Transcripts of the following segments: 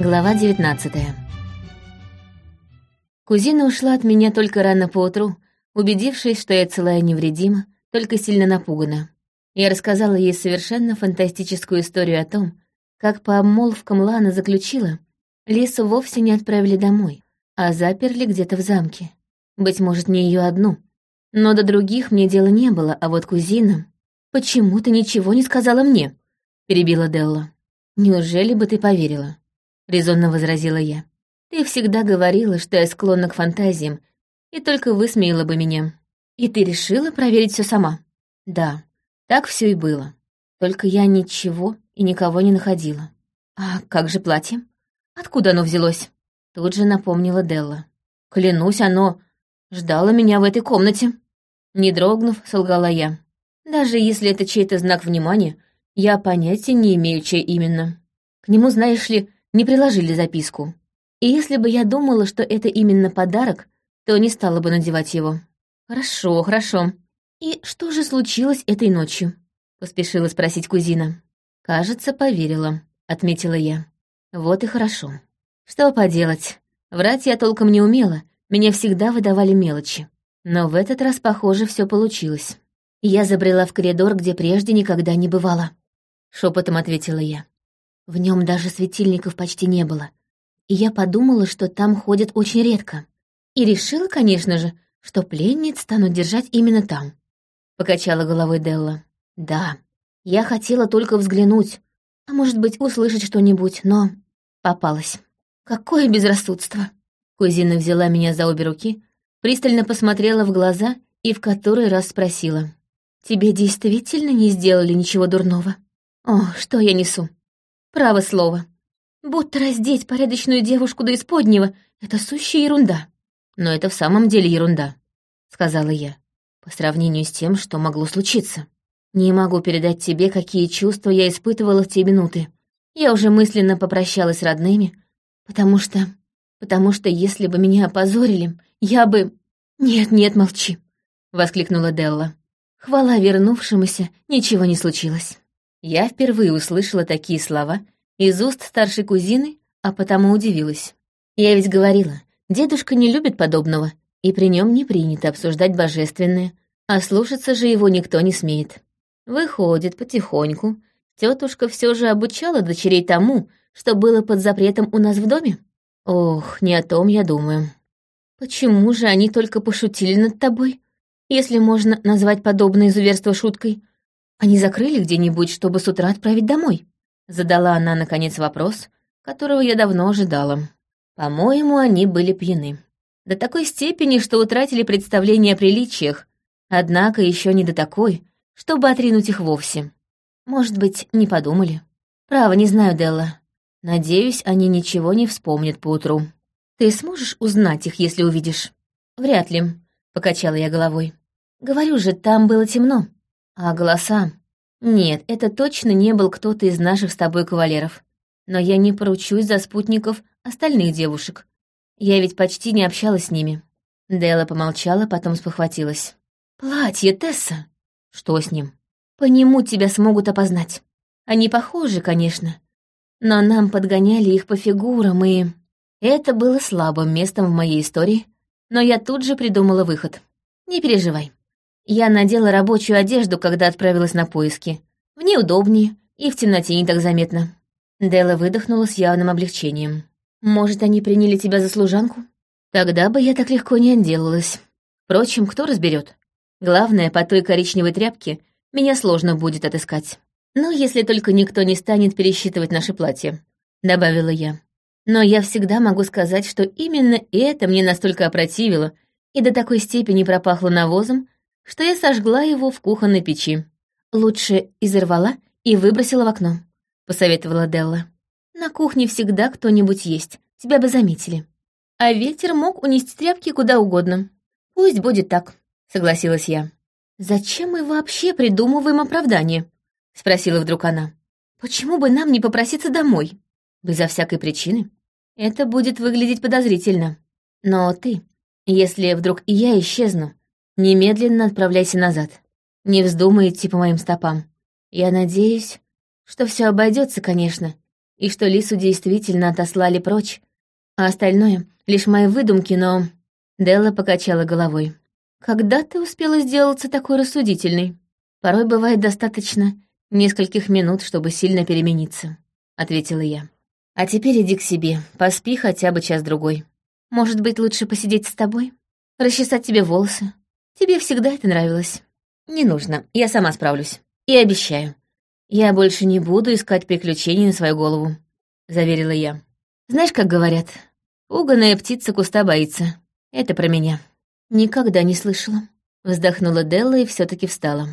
Глава 19 Кузина ушла от меня только рано поутру, убедившись, что я целая невредима, только сильно напугана. Я рассказала ей совершенно фантастическую историю о том, как по обмолвкам Лана заключила, Лису вовсе не отправили домой, а заперли где-то в замке. Быть может, не ее одну. Но до других мне дела не было, а вот кузина... «Почему ты ничего не сказала мне?» — перебила Делла. «Неужели бы ты поверила?» — резонно возразила я. «Ты всегда говорила, что я склонна к фантазиям, и только высмеяла бы меня. И ты решила проверить все сама?» «Да, так все и было. Только я ничего и никого не находила. А как же платье? Откуда оно взялось?» Тут же напомнила Делла. «Клянусь, оно ждало меня в этой комнате». Не дрогнув, солгала я. Даже если это чей-то знак внимания, я понятия не имею, чей именно. К нему, знаешь ли, не приложили записку. И если бы я думала, что это именно подарок, то не стала бы надевать его. Хорошо, хорошо. И что же случилось этой ночью? Поспешила спросить кузина. Кажется, поверила, отметила я. Вот и хорошо. Что поделать? Врать я толком не умела, меня всегда выдавали мелочи. Но в этот раз, похоже, все получилось. Я забрела в коридор, где прежде никогда не бывало. Шепотом ответила я. В нем даже светильников почти не было. И я подумала, что там ходят очень редко. И решила, конечно же, что пленниц станут держать именно там. Покачала головой Делла. Да, я хотела только взглянуть, а может быть, услышать что-нибудь, но попалась. Какое безрассудство! Кузина взяла меня за обе руки, пристально посмотрела в глаза и в который раз спросила. Тебе действительно не сделали ничего дурного? О, что я несу? Право слово. Будто раздеть порядочную девушку до исподнего — это сущая ерунда. Но это в самом деле ерунда, — сказала я, по сравнению с тем, что могло случиться. Не могу передать тебе, какие чувства я испытывала в те минуты. Я уже мысленно попрощалась с родными, потому что... Потому что если бы меня опозорили, я бы... Нет, нет, молчи, — воскликнула Делла. Хвала вернувшемуся, ничего не случилось. Я впервые услышала такие слова из уст старшей кузины, а потому удивилась. Я ведь говорила, дедушка не любит подобного, и при нем не принято обсуждать божественное, а слушаться же его никто не смеет. Выходит, потихоньку, тетушка все же обучала дочерей тому, что было под запретом у нас в доме? Ох, не о том я думаю. Почему же они только пошутили над тобой, если можно назвать подобное изуверство шуткой. Они закрыли где-нибудь, чтобы с утра отправить домой?» Задала она, наконец, вопрос, которого я давно ожидала. По-моему, они были пьяны. До такой степени, что утратили представление о приличиях, однако еще не до такой, чтобы отринуть их вовсе. Может быть, не подумали. Право, не знаю, Делла. Надеюсь, они ничего не вспомнят поутру. Ты сможешь узнать их, если увидишь? Вряд ли. Покачала я головой. Говорю же, там было темно. А голоса? Нет, это точно не был кто-то из наших с тобой кавалеров. Но я не поручусь за спутников остальных девушек. Я ведь почти не общалась с ними. Дела помолчала, потом спохватилась. «Платье, Тесса!» «Что с ним?» «По нему тебя смогут опознать. Они похожи, конечно. Но нам подгоняли их по фигурам, и...» Это было слабым местом в моей истории, но я тут же придумала выход. Не переживай. Я надела рабочую одежду, когда отправилась на поиски. В ней удобнее и в темноте не так заметно. Дела выдохнула с явным облегчением. Может, они приняли тебя за служанку? Тогда бы я так легко не отделалась. Впрочем, кто разберет? Главное, по той коричневой тряпке меня сложно будет отыскать. Ну, если только никто не станет пересчитывать наши платья, добавила я. Но я всегда могу сказать, что именно это мне настолько опротивило и до такой степени пропахло навозом, что я сожгла его в кухонной печи. Лучше изорвала и выбросила в окно, — посоветовала Делла. На кухне всегда кто-нибудь есть, тебя бы заметили. А ветер мог унести тряпки куда угодно. Пусть будет так, — согласилась я. «Зачем мы вообще придумываем оправдание?» — спросила вдруг она. «Почему бы нам не попроситься домой?» Безо всякой причины. Это будет выглядеть подозрительно. Но ты, если вдруг и я исчезну, немедленно отправляйся назад. Не вздумай идти по моим стопам. Я надеюсь, что все обойдется, конечно, и что Лису действительно отослали прочь, а остальное — лишь мои выдумки, но... Делла покачала головой. «Когда ты успела сделаться такой рассудительной? Порой бывает достаточно нескольких минут, чтобы сильно перемениться», — ответила я. «А теперь иди к себе, поспи хотя бы час-другой. Может быть, лучше посидеть с тобой? Расчесать тебе волосы? Тебе всегда это нравилось». «Не нужно, я сама справлюсь. И обещаю. Я больше не буду искать приключений на свою голову», — заверила я. «Знаешь, как говорят, пуганая птица куста боится. Это про меня». «Никогда не слышала», — вздохнула Делла и все таки встала.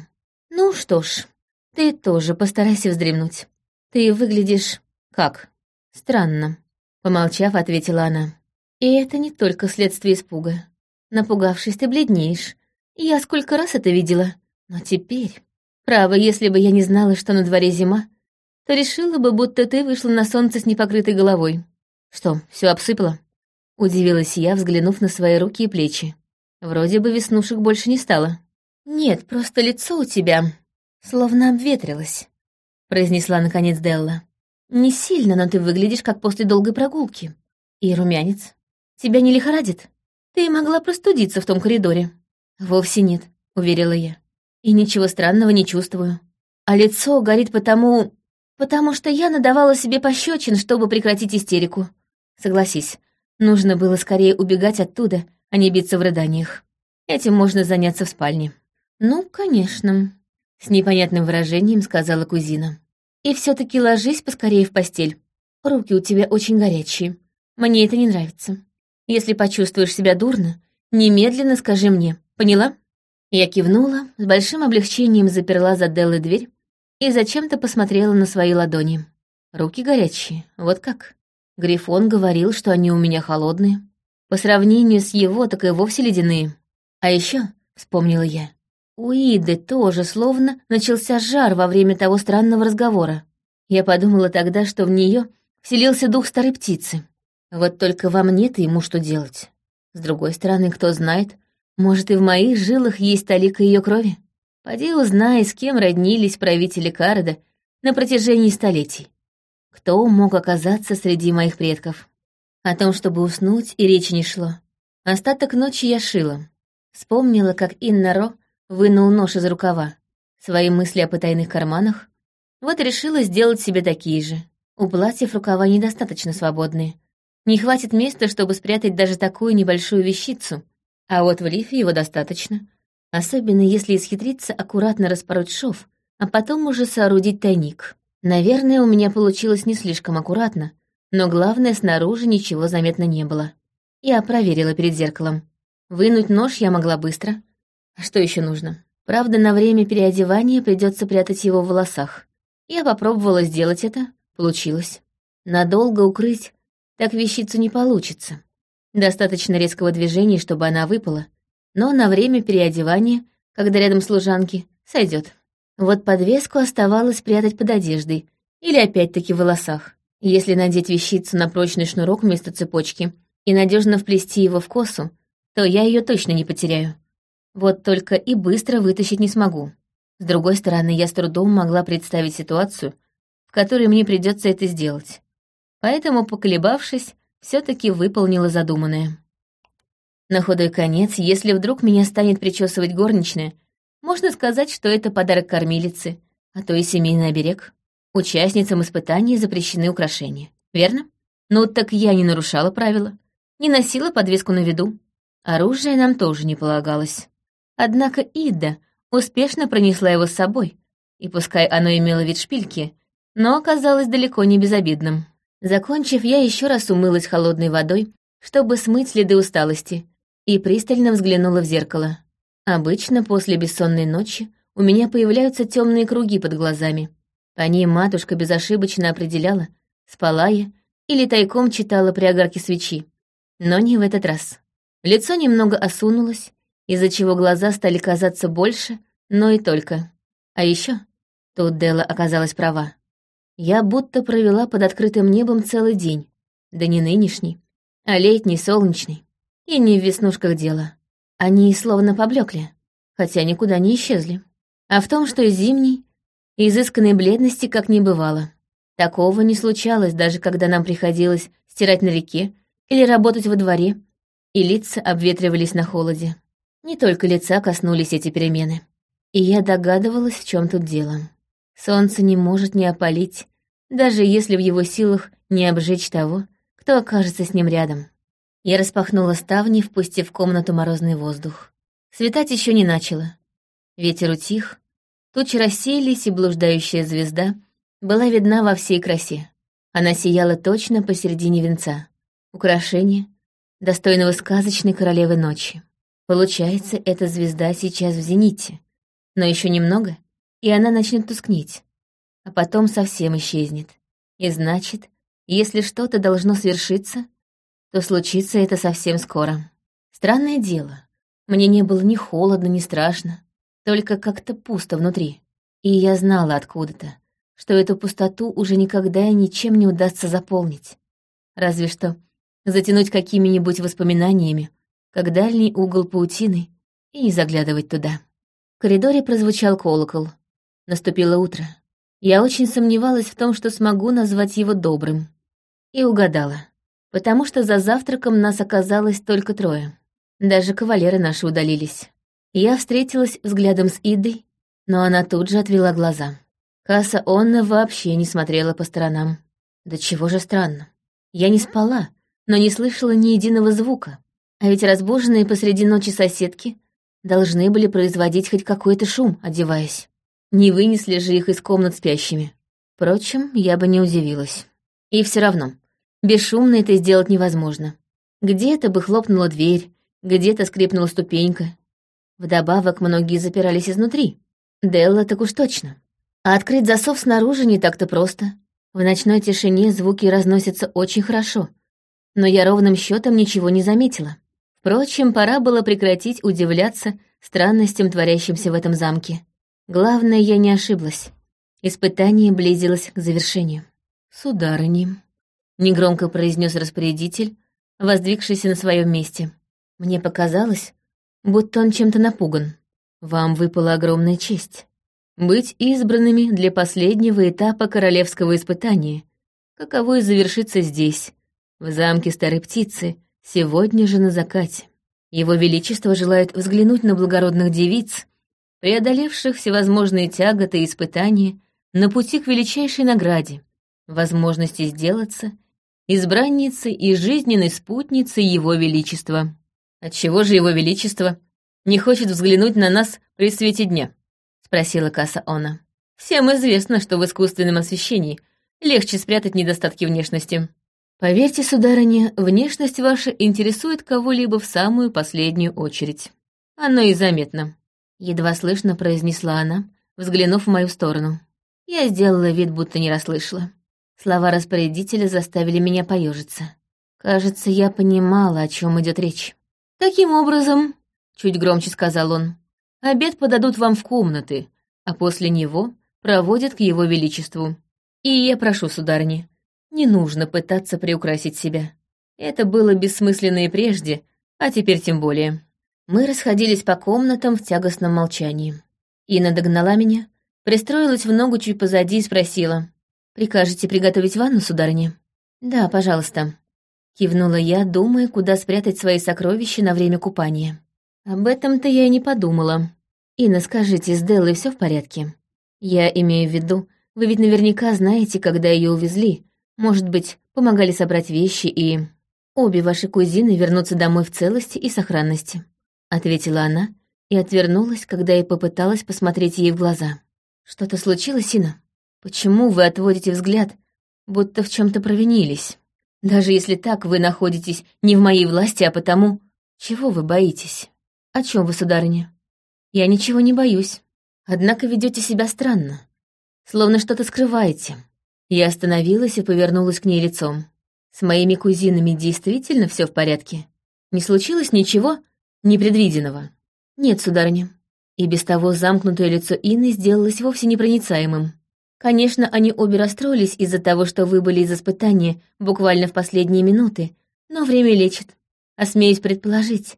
«Ну что ж, ты тоже постарайся вздремнуть. Ты выглядишь... как? Странно», — помолчав, ответила она. «И это не только следствие испуга. Напугавшись, ты бледнеешь. Я сколько раз это видела. Но теперь... Право, если бы я не знала, что на дворе зима, то решила бы, будто ты вышла на солнце с непокрытой головой. Что, все обсыпало? Удивилась я, взглянув на свои руки и плечи. Вроде бы веснушек больше не стало. Нет, просто лицо у тебя словно обветрилось, произнесла наконец Делла. Не сильно, но ты выглядишь как после долгой прогулки. И румянец. Тебя не лихорадит? Ты могла простудиться в том коридоре. Вовсе нет, уверила я. И ничего странного не чувствую. А лицо горит потому... потому что я надавала себе пощечин, чтобы прекратить истерику. Согласись, нужно было скорее убегать оттуда, а не биться в рыданиях. Этим можно заняться в спальне. Ну, конечно, с непонятным выражением сказала кузина. И все таки ложись поскорее в постель. Руки у тебя очень горячие. Мне это не нравится. Если почувствуешь себя дурно, немедленно скажи мне. Поняла? Я кивнула, с большим облегчением заперла за Деллой дверь и зачем-то посмотрела на свои ладони. Руки горячие, вот как. Грифон говорил, что они у меня холодные. По сравнению с его, так и вовсе ледяные. А еще, вспомнила я, у Иды тоже словно начался жар во время того странного разговора. Я подумала тогда, что в нее вселился дух старой птицы. Вот только во мне-то ему что делать. С другой стороны, кто знает, может, и в моих жилах есть талика ее крови? Поди узнай, с кем роднились правители Карда на протяжении столетий. Кто мог оказаться среди моих предков? О том, чтобы уснуть, и речи не шло. Остаток ночи я шила. Вспомнила, как Инна Ро вынул нож из рукава. Свои мысли о потайных карманах. Вот решила сделать себе такие же. У платьев рукава недостаточно свободные. Не хватит места, чтобы спрятать даже такую небольшую вещицу, а вот в лифе его достаточно. Особенно если исхитриться аккуратно распороть шов, а потом уже соорудить тайник. Наверное, у меня получилось не слишком аккуратно, но главное, снаружи ничего заметно не было. Я проверила перед зеркалом. Вынуть нож я могла быстро. А что еще нужно? Правда, на время переодевания придется прятать его в волосах. Я попробовала сделать это, получилось. Надолго укрыть так вещицу не получится. Достаточно резкого движения, чтобы она выпала, но на время переодевания, когда рядом служанки, сойдет. Вот подвеску оставалось прятать под одеждой или опять-таки в волосах. Если надеть вещицу на прочный шнурок вместо цепочки и надежно вплести его в косу, то я ее точно не потеряю. Вот только и быстро вытащить не смогу. С другой стороны, я с трудом могла представить ситуацию, в которой мне придется это сделать. Поэтому, поколебавшись, все-таки выполнила задуманное. На худой конец, если вдруг меня станет причесывать горничная, можно сказать, что это подарок кормилицы, а то и семейный оберег. Участницам испытаний запрещены украшения, верно? Ну так я не нарушала правила, не носила подвеску на виду. Оружие нам тоже не полагалось. Однако Ида успешно пронесла его с собой, и пускай оно имело вид шпильки, но оказалось далеко не безобидным. Закончив, я еще раз умылась холодной водой, чтобы смыть следы усталости, и пристально взглянула в зеркало. Обычно после бессонной ночи у меня появляются темные круги под глазами. По ним матушка безошибочно определяла, спала я или тайком читала при огарке свечи. Но не в этот раз. Лицо немного осунулось, из-за чего глаза стали казаться больше, но и только. А еще тут Дела оказалась права. Я будто провела под открытым небом целый день. Да не нынешний, а летний, солнечный. И не в веснушках дело. Они словно поблекли, хотя никуда не исчезли. А в том, что зимний, изысканной бледности как не бывало. Такого не случалось, даже когда нам приходилось стирать на реке или работать во дворе, и лица обветривались на холоде. Не только лица коснулись эти перемены. И я догадывалась, в чем тут дело. Солнце не может не опалить, даже если в его силах не обжечь того, кто окажется с ним рядом. Я распахнула ставни, впустив в комнату морозный воздух. Светать еще не начало. Ветер утих, тучи рассеялись, и блуждающая звезда была видна во всей красе. Она сияла точно посередине венца. Украшение, достойного сказочной королевы ночи. Получается, эта звезда сейчас в зените. Но еще немного, и она начнет тускнеть. А потом совсем исчезнет. И значит, если что-то должно свершиться, то случится это совсем скоро. Странное дело. Мне не было ни холодно, ни страшно, только как-то пусто внутри. И я знала откуда-то, что эту пустоту уже никогда и ничем не удастся заполнить. Разве что затянуть какими-нибудь воспоминаниями, как дальний угол паутины, и не заглядывать туда. В коридоре прозвучал колокол. Наступило утро. Я очень сомневалась в том, что смогу назвать его добрым. И угадала, потому что за завтраком нас оказалось только трое. Даже кавалеры наши удалились. Я встретилась взглядом с Идой, но она тут же отвела глаза. Касса Онна вообще не смотрела по сторонам. Да чего же странно. Я не спала, но не слышала ни единого звука. А ведь разбуженные посреди ночи соседки должны были производить хоть какой-то шум, одеваясь. Не вынесли же их из комнат спящими. Впрочем, я бы не удивилась. И все равно, бесшумно это сделать невозможно. Где-то бы хлопнула дверь, где-то скрипнула ступенька. Вдобавок, многие запирались изнутри. Делла так уж точно. А открыть засов снаружи не так-то просто. В ночной тишине звуки разносятся очень хорошо. Но я ровным счетом ничего не заметила. Впрочем, пора было прекратить удивляться странностям, творящимся в этом замке. Главное, я не ошиблась. Испытание близилось к завершению. «Сударыни», — негромко произнес распорядитель, воздвигшийся на своем месте. Мне показалось, будто он чем-то напуган. Вам выпала огромная честь. Быть избранными для последнего этапа королевского испытания, каково и завершится здесь, в замке Старой Птицы, сегодня же на закате. Его Величество желает взглянуть на благородных девиц, преодолевших всевозможные тяготы и испытания на пути к величайшей награде, возможности сделаться избранницей и жизненной спутницей Его Величества. «Отчего же его величество не хочет взглянуть на нас при свете дня?» — спросила Касса Она. «Всем известно, что в искусственном освещении легче спрятать недостатки внешности. Поверьте, сударыня, внешность ваша интересует кого-либо в самую последнюю очередь. Оно и заметно». Едва слышно произнесла она, взглянув в мою сторону. Я сделала вид, будто не расслышала. Слова распорядителя заставили меня поежиться. Кажется, я понимала, о чем идет речь. «Таким образом», — чуть громче сказал он, — «обед подадут вам в комнаты, а после него проводят к его величеству. И я прошу, сударыни, не нужно пытаться приукрасить себя. Это было бессмысленно и прежде, а теперь тем более». Мы расходились по комнатам в тягостном молчании. Ина догнала меня, пристроилась в ногу чуть позади и спросила. «Прикажете приготовить ванну, сударыня?» «Да, пожалуйста», Кивнула я, думая, куда спрятать свои сокровища на время купания. Об этом-то я и не подумала. Инна, скажите, с Деллой все в порядке? Я имею в виду, вы ведь наверняка знаете, когда ее увезли. Может быть, помогали собрать вещи и... Обе ваши кузины вернутся домой в целости и сохранности. Ответила она и отвернулась, когда я попыталась посмотреть ей в глаза. Что-то случилось, Инна? Почему вы отводите взгляд, будто в чем то провинились? Даже если так, вы находитесь не в моей власти, а потому... Чего вы боитесь? О чем вы, сударыня? Я ничего не боюсь. Однако ведете себя странно. Словно что-то скрываете. Я остановилась и повернулась к ней лицом. С моими кузинами действительно все в порядке? Не случилось ничего непредвиденного? Нет, сударыня. И без того замкнутое лицо Инны сделалось вовсе непроницаемым. Конечно, они обе расстроились из-за того, что выбыли из испытания буквально в последние минуты, но время лечит. Осмеюсь предположить,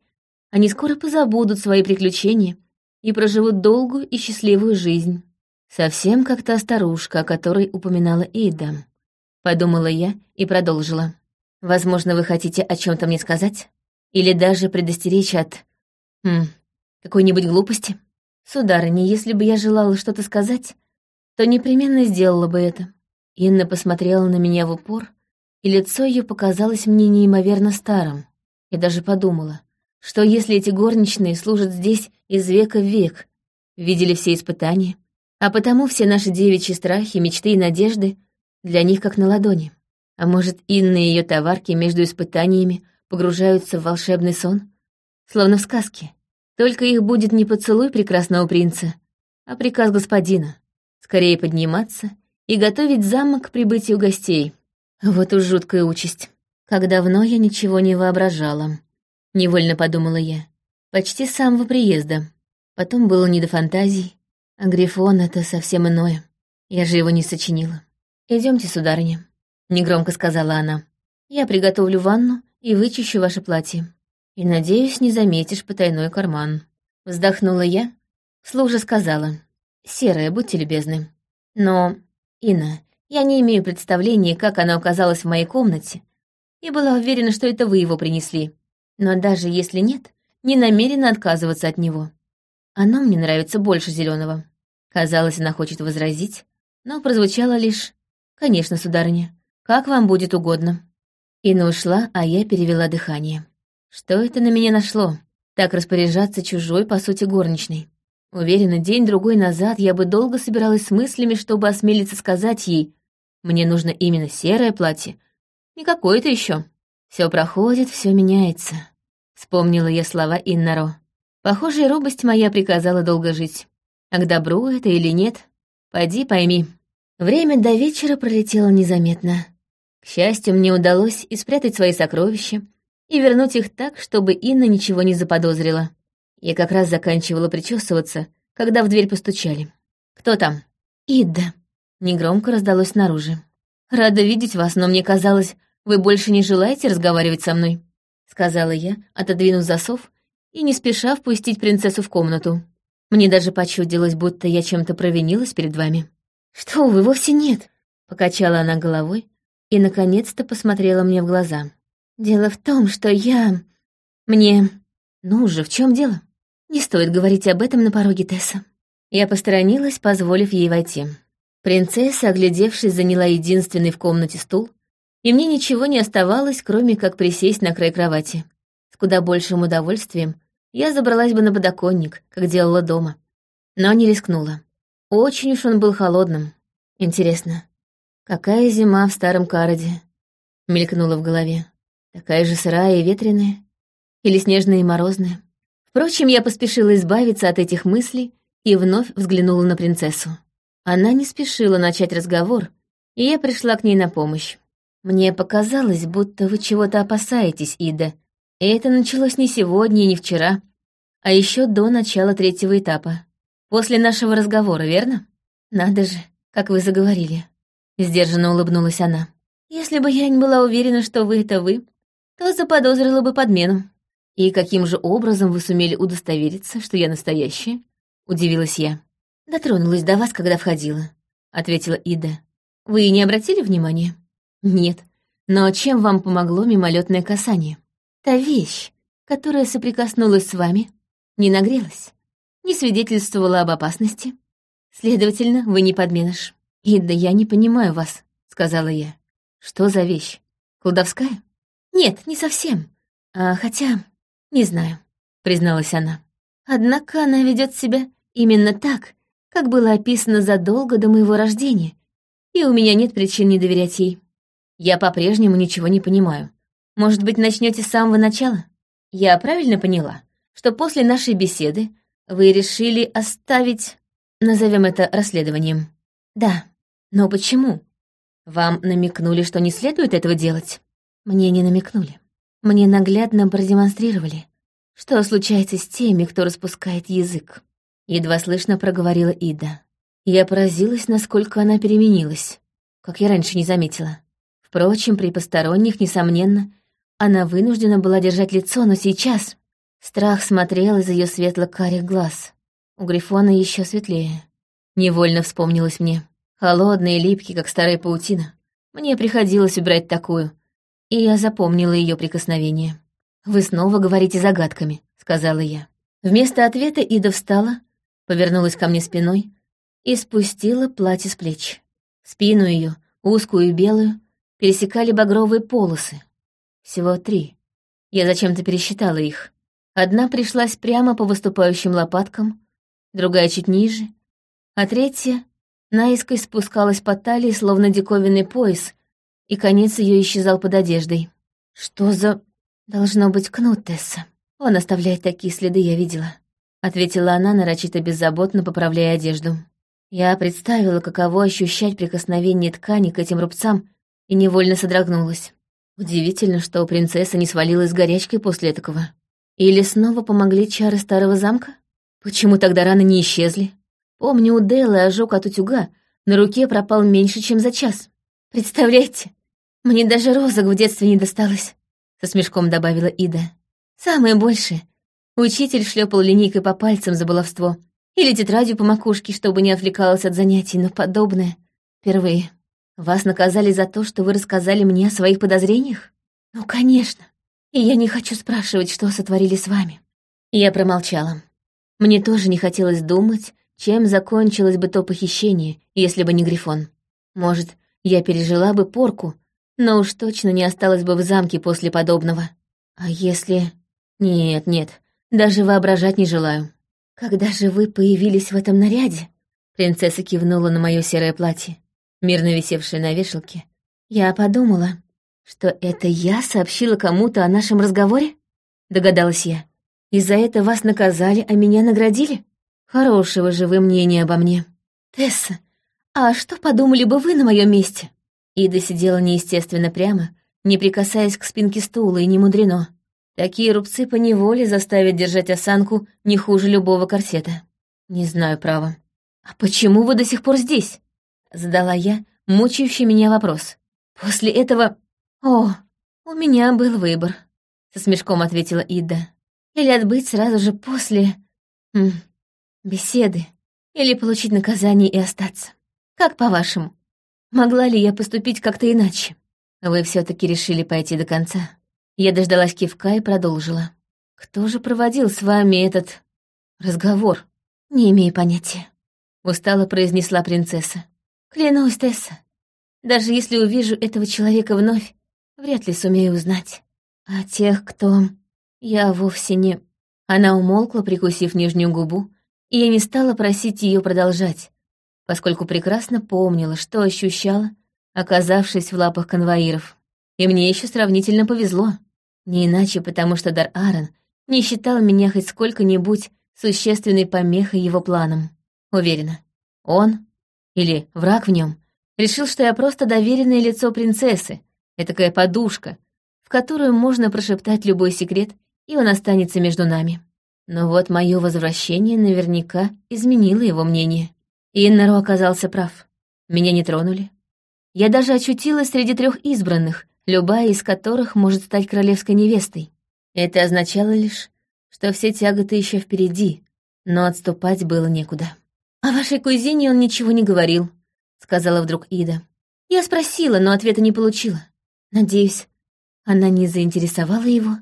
они скоро позабудут свои приключения и проживут долгую и счастливую жизнь. Совсем как та старушка, о которой упоминала Эйда. Подумала я и продолжила. Возможно, вы хотите о чем то мне сказать? Или даже предостеречь от... Хм, какой-нибудь глупости? Сударыня, если бы я желала что-то сказать, то непременно сделала бы это. Инна посмотрела на меня в упор, и лицо ее показалось мне неимоверно старым. Я даже подумала, что если эти горничные служат здесь из века в век, видели все испытания, а потому все наши девичьи страхи, мечты и надежды для них как на ладони. А может, Инна и ее товарки между испытаниями погружаются в волшебный сон? Словно в сказке. Только их будет не поцелуй прекрасного принца, а приказ господина. Скорее подниматься и готовить замок к прибытию гостей. Вот уж жуткая участь. Как давно я ничего не воображала. Невольно подумала я. Почти с самого приезда. Потом было не до фантазий, а Грифон — это совсем иное. Я же его не сочинила. Идемте, сударыня», — негромко сказала она. «Я приготовлю ванну и вычищу ваше платье. И, надеюсь, не заметишь потайной карман». Вздохнула я, вслух же сказала. «Серая, будьте любезны. Но, Инна, я не имею представления, как она оказалась в моей комнате, и была уверена, что это вы его принесли. Но даже если нет, не намерена отказываться от него. Оно мне нравится больше зеленого. Казалось, она хочет возразить, но прозвучало лишь «Конечно, сударыня, как вам будет угодно». Инна ушла, а я перевела дыхание. Что это на меня нашло? Так распоряжаться чужой, по сути, горничной. Уверена, день-другой назад я бы долго собиралась с мыслями, чтобы осмелиться сказать ей, мне нужно именно серое платье, не какое-то еще. Все проходит, все меняется. Вспомнила я слова Иннаро. Похоже, робость моя приказала долго жить. А к добру это или нет, пойди пойми. Время до вечера пролетело незаметно. К счастью, мне удалось и спрятать свои сокровища, и вернуть их так, чтобы Инна ничего не заподозрила. Я как раз заканчивала причесываться, когда в дверь постучали. «Кто там?» «Идда», — негромко раздалось снаружи. «Рада видеть вас, но мне казалось, вы больше не желаете разговаривать со мной», — сказала я, отодвинув засов и не спеша впустить принцессу в комнату. Мне даже почудилось, будто я чем-то провинилась перед вами. «Что вы, вовсе нет!» — покачала она головой и, наконец-то, посмотрела мне в глаза. «Дело в том, что я... Мне... Ну же, в чем дело? Не стоит говорить об этом на пороге Тесса». Я посторонилась, позволив ей войти. Принцесса, оглядевшись, заняла единственный в комнате стул, и мне ничего не оставалось, кроме как присесть на край кровати. С куда большим удовольствием я забралась бы на подоконник, как делала дома. Но не рискнула. Очень уж он был холодным. Интересно, какая зима в старом Кароде? Мелькнула в голове. Такая же сырая и ветреная? Или снежная и морозная? Впрочем, я поспешила избавиться от этих мыслей и вновь взглянула на принцессу. Она не спешила начать разговор, и я пришла к ней на помощь. Мне показалось, будто вы чего-то опасаетесь, Ида, и это началось не сегодня и не вчера, а еще до начала третьего этапа. После нашего разговора, верно? Надо же, как вы заговорили. Сдержанно улыбнулась она. Если бы я не была уверена, что вы — это вы, то заподозрила бы подмену. И каким же образом вы сумели удостовериться, что я настоящая? Удивилась я. Дотронулась до вас, когда входила, ответила Ида. Вы не обратили внимания? Нет. Но чем вам помогло мимолетное касание? Та вещь, которая соприкоснулась с вами, не нагрелась, не свидетельствовала об опасности. Следовательно, вы не подменыш. «Ида, я не понимаю вас», — сказала я. «Что за вещь? Колдовская?» «Нет, не совсем. А, хотя, не знаю», — призналась она. «Однако она ведет себя именно так, как было описано задолго до моего рождения, и у меня нет причин не доверять ей. Я по-прежнему ничего не понимаю. Может быть, начнете с самого начала? Я правильно поняла, что после нашей беседы вы решили оставить, назовем это расследованием? Да. Но почему? Вам намекнули, что не следует этого делать? Мне не намекнули. Мне наглядно продемонстрировали, что случается с теми, кто распускает язык. Едва слышно проговорила Ида. Я поразилась, насколько она переменилась, как я раньше не заметила. Впрочем, при посторонних, несомненно, она вынуждена была держать лицо, но сейчас страх смотрел из ее светло-карих глаз. У Грифона еще светлее. Невольно вспомнилось мне. Холодный и липкий, как старая паутина. Мне приходилось убирать такую, и я запомнила ее прикосновение. «Вы снова говорите загадками», — сказала я. Вместо ответа Ида встала, повернулась ко мне спиной и спустила платье с плеч. Спину ее, узкую и белую, пересекали багровые полосы. Всего три. Я зачем-то пересчитала их. Одна пришлась прямо по выступающим лопаткам, другая чуть ниже, а третья наискось спускалась по талии, словно диковинный пояс, и конец ее исчезал под одеждой. «Что за...» «Должно быть кнут, Тесса. Он оставляет такие следы, я видела», — ответила она, нарочито беззаботно поправляя одежду. Я представила, каково ощущать прикосновение ткани к этим рубцам, и невольно содрогнулась. Удивительно, что принцесса не свалилась горячкой после такого. Или снова помогли чары старого замка? Почему тогда раны не исчезли? Помню, у Деллы ожог от утюга на руке пропал меньше, чем за час. Представляете, мне даже розок в детстве не досталось, со смешком добавила Ида. Самое большее. Учитель шлепал линейкой по пальцам за баловство, или тетрадью по макушке, чтобы не отвлекалась от занятий, но подобное впервые. Вас наказали за то, что вы рассказали мне о своих подозрениях? Ну, конечно. И я не хочу спрашивать, что сотворили с вами. Я промолчала. Мне тоже не хотелось думать, чем закончилось бы то похищение, если бы не Грифон. Может, я пережила бы порку, но уж точно не осталась бы в замке после подобного. А если... Нет, нет, даже воображать не желаю. «Когда же вы появились в этом наряде?» Принцесса кивнула на мое серое платье, мирно висевшее на вешалке. «Я подумала, что это я сообщила кому-то о нашем разговоре?» Догадалась я. «Из-за этого вас наказали, а меня наградили? Хорошего же вы мнения обо мне». «Тесса, а что подумали бы вы на моем месте?» Ида сидела неестественно прямо, не прикасаясь к спинке стула, и не мудрено. Такие рубцы по неволе заставят держать осанку не хуже любого корсета. Не знаю, право. «А почему вы до сих пор здесь?» Задала я мучающий меня вопрос. «После этого...» «О, у меня был выбор», — со смешком ответила Ида. «Или отбыть сразу же после... беседы, или получить наказание и остаться. Как по-вашему, могла ли я поступить как-то иначе?» «Вы все таки решили пойти до конца?» Я дождалась кивка и продолжила. «Кто же проводил с вами этот... разговор?» «Не имею понятия», — устало произнесла принцесса. «Клянусь, Тесса, даже если увижу этого человека вновь, вряд ли сумею узнать. А тех, кто... я вовсе не...» Она умолкла, прикусив нижнюю губу, и я не стала просить ее продолжать, поскольку прекрасно помнила, что ощущала, оказавшись в лапах конвоиров. И мне еще сравнительно повезло. Не иначе, потому что Дар Аарон не считал меня хоть сколько-нибудь существенной помехой его планам. Уверена, он, или враг в нем, решил, что я просто доверенное лицо принцессы, этакая подушка, в которую можно прошептать любой секрет, и он останется между нами. Но вот мое возвращение наверняка изменило его мнение. Иннеру оказался прав. Меня не тронули. Я даже очутилась среди трех избранных, любая из которых может стать королевской невестой. Это означало лишь, что все тяготы еще впереди, но отступать было некуда. «О вашей кузине он ничего не говорил», — сказала вдруг Ида. Я спросила, но ответа не получила. Надеюсь, она не заинтересовала его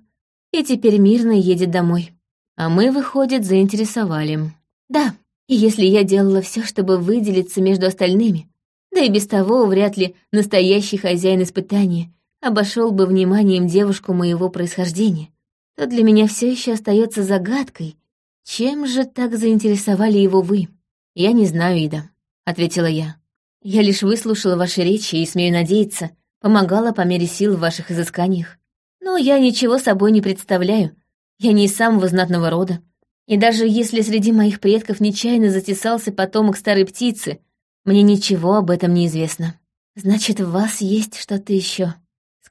и теперь мирно едет домой. А мы, выходит, заинтересовали. Да, и если я делала все, чтобы выделиться между остальными, да и без того вряд ли настоящий хозяин испытания обошел бы вниманием девушку моего происхождения, то для меня все еще остается загадкой, чем же так заинтересовали его вы? Я не знаю, Ида, ответила я. Я лишь выслушала ваши речи и, смею надеяться, помогала по мере сил в ваших изысканиях. Но я ничего собой не представляю. Я не из самого знатного рода. И даже если среди моих предков нечаянно затесался потомок старой птицы, мне ничего об этом не известно. Значит, в вас есть что-то еще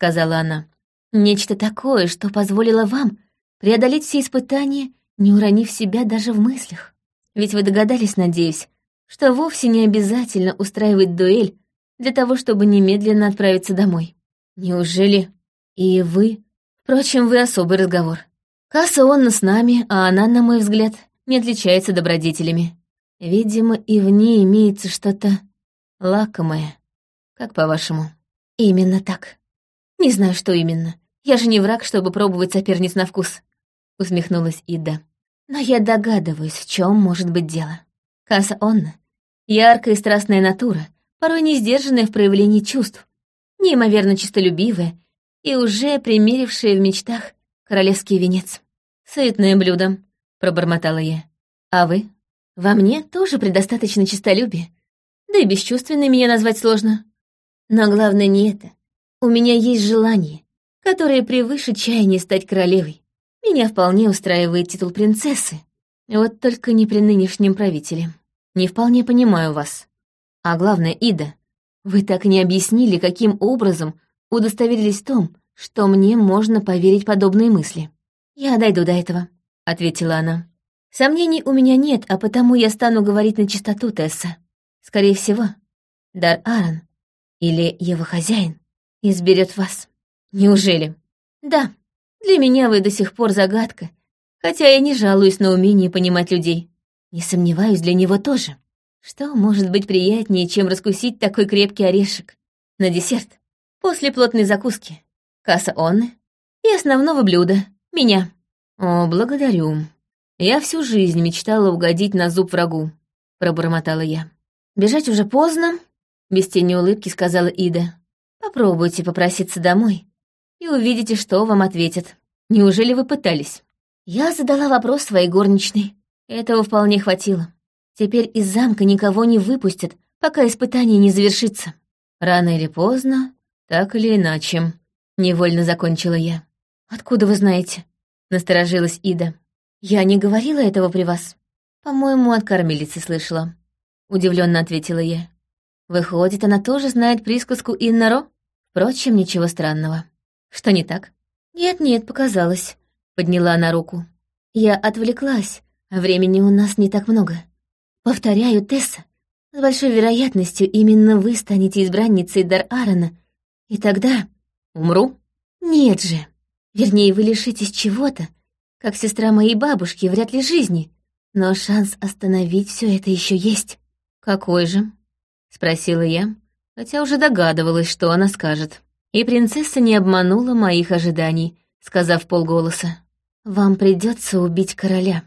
сказала она. «Нечто такое, что позволило вам преодолеть все испытания, не уронив себя даже в мыслях. Ведь вы догадались, надеюсь, что вовсе не обязательно устраивать дуэль для того, чтобы немедленно отправиться домой. Неужели и вы? Впрочем, вы особый разговор. Касса Онна с нами, а она, на мой взгляд, не отличается добродетелями. Видимо, и в ней имеется что-то лакомое. Как по-вашему? Именно так. Не знаю, что именно. Я же не враг, чтобы пробовать соперниц на вкус. Усмехнулась Ида. Но я догадываюсь, в чем может быть дело. Каса Онна — яркая и страстная натура, порой не сдержанная в проявлении чувств, неимоверно честолюбивая и уже примерившая в мечтах королевский венец. «Сытное блюдо», — пробормотала я. «А вы?» «Во мне тоже предостаточно честолюбия, да и бесчувственной меня назвать сложно. Но главное не это. У меня есть желание, которое превыше чаяния стать королевой. Меня вполне устраивает титул принцессы, вот только не при нынешнем правителе. Не вполне понимаю вас. А главное, Ида, вы так и не объяснили, каким образом удостоверились в том, что мне можно поверить подобные мысли. «Я дойду до этого», — ответила она. «Сомнений у меня нет, а потому я стану говорить на чистоту, Тесса. Скорее всего, Дар Аарон или его хозяин изберет вас. Неужели? Да, для меня вы до сих пор загадка, хотя я не жалуюсь на умение понимать людей. Не сомневаюсь, для него тоже. Что может быть приятнее, чем раскусить такой крепкий орешек? На десерт, после плотной закуски, касса Онны и основного блюда — меня. О, благодарю. Я всю жизнь мечтала угодить на зуб врагу, пробормотала я. Бежать уже поздно, без тени улыбки сказала Ида. Попробуйте попроситься домой и увидите, что вам ответят. Неужели вы пытались? Я задала вопрос своей горничной. Этого вполне хватило. Теперь из замка никого не выпустят, пока испытание не завершится. Рано или поздно, так или иначе. Невольно закончила я. «Откуда вы знаете?» — насторожилась Ида. «Я не говорила этого при вас. По-моему, от кормилицы слышала». Удивленно ответила я. «Выходит, она тоже знает присказку Иннаро? Впрочем, ничего странного. Что не так?» «Нет-нет, показалось», — подняла она руку. «Я отвлеклась, а времени у нас не так много. Повторяю, Тесса, с большой вероятностью именно вы станете избранницей Дар Аарона, и тогда... Умру? Нет же. Вернее, вы лишитесь чего-то, как сестра моей бабушки, вряд ли жизни. Но шанс остановить все это еще есть. Какой же? Спросила я, хотя уже догадывалась, что она скажет. И принцесса не обманула моих ожиданий, сказав полголоса. «Вам придется убить короля».